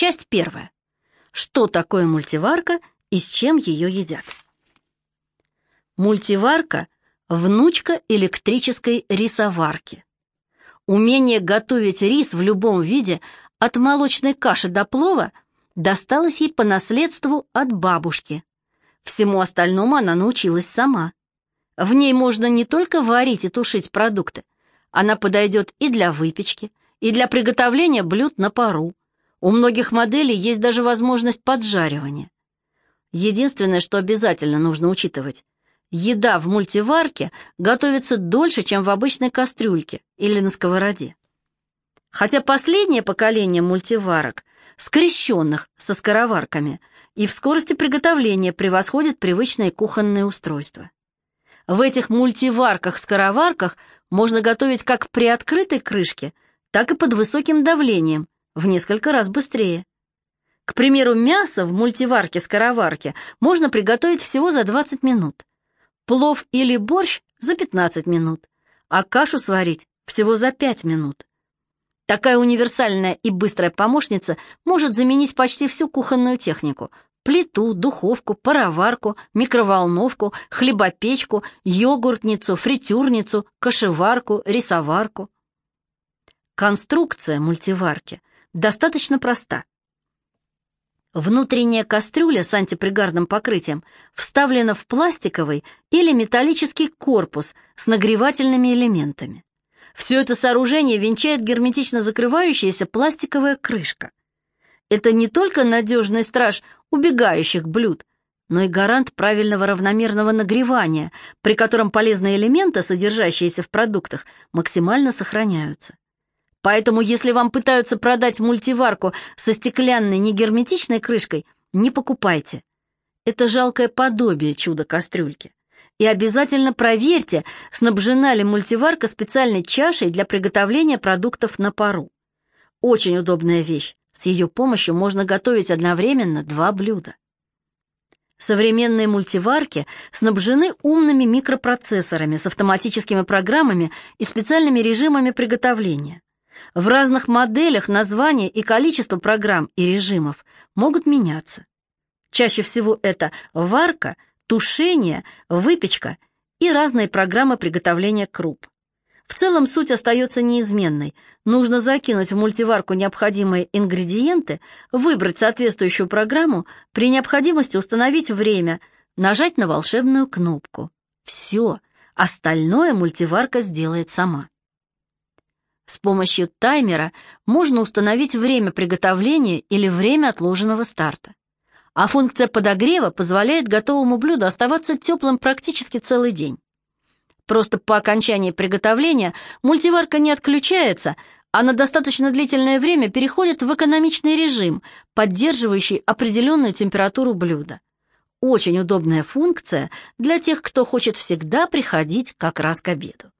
Часть первая. Что такое мультиварка и с чем ее едят? Мультиварка – внучка электрической рисоварки. Умение готовить рис в любом виде, от молочной каши до плова, досталось ей по наследству от бабушки. Всему остальному она научилась сама. В ней можно не только варить и тушить продукты, она подойдет и для выпечки, и для приготовления блюд на пару. У многих моделей есть даже возможность поджаривания. Единственное, что обязательно нужно учитывать, еда в мультиварке готовится дольше, чем в обычной кастрюльке или на сковороде. Хотя последнее поколение мультиварок, скрещенных со скороварками, и в скорости приготовления превосходит привычные кухонные устройства. В этих мультиварках-скороварках можно готовить как при открытой крышке, так и под высоким давлением, в несколько раз быстрее. К примеру, мясо в мультиварке-скороварке можно приготовить всего за 20 минут, плов или борщ за 15 минут, а кашу сварить всего за 5 минут. Такая универсальная и быстрая помощница может заменить почти всю кухонную технику – плиту, духовку, пароварку, микроволновку, хлебопечку, йогуртницу, фритюрницу, кашеварку, рисоварку. Конструкция мультиварки достаточно проста. Внутренняя кастрюля с антипригарным покрытием вставлена в пластиковый или металлический корпус с нагревательными элементами. Все это сооружение венчает герметично закрывающаяся пластиковая крышка. Это не только надежный страж убегающих блюд, но и гарант правильного равномерного нагревания, при котором полезные элементы, содержащиеся в продуктах, максимально сохраняются. Поэтому, если вам пытаются продать мультиварку со стеклянной негерметичной крышкой, не покупайте. Это жалкое подобие чудо-кастрюльки. И обязательно проверьте, снабжена ли мультиварка специальной чашей для приготовления продуктов на пару. Очень удобная вещь. С ее помощью можно готовить одновременно два блюда. Современные мультиварки снабжены умными микропроцессорами с автоматическими программами и специальными режимами приготовления. В разных моделях название и количество программ и режимов могут меняться. Чаще всего это варка – тушение, выпечка и разные программы приготовления круп. В целом суть остается неизменной. Нужно закинуть в мультиварку необходимые ингредиенты, выбрать соответствующую программу, при необходимости установить время, нажать на волшебную кнопку. Все, остальное мультиварка сделает сама. С помощью таймера можно установить время приготовления или время отложенного старта а функция подогрева позволяет готовому блюду оставаться теплым практически целый день. Просто по окончании приготовления мультиварка не отключается, а на достаточно длительное время переходит в экономичный режим, поддерживающий определенную температуру блюда. Очень удобная функция для тех, кто хочет всегда приходить как раз к обеду.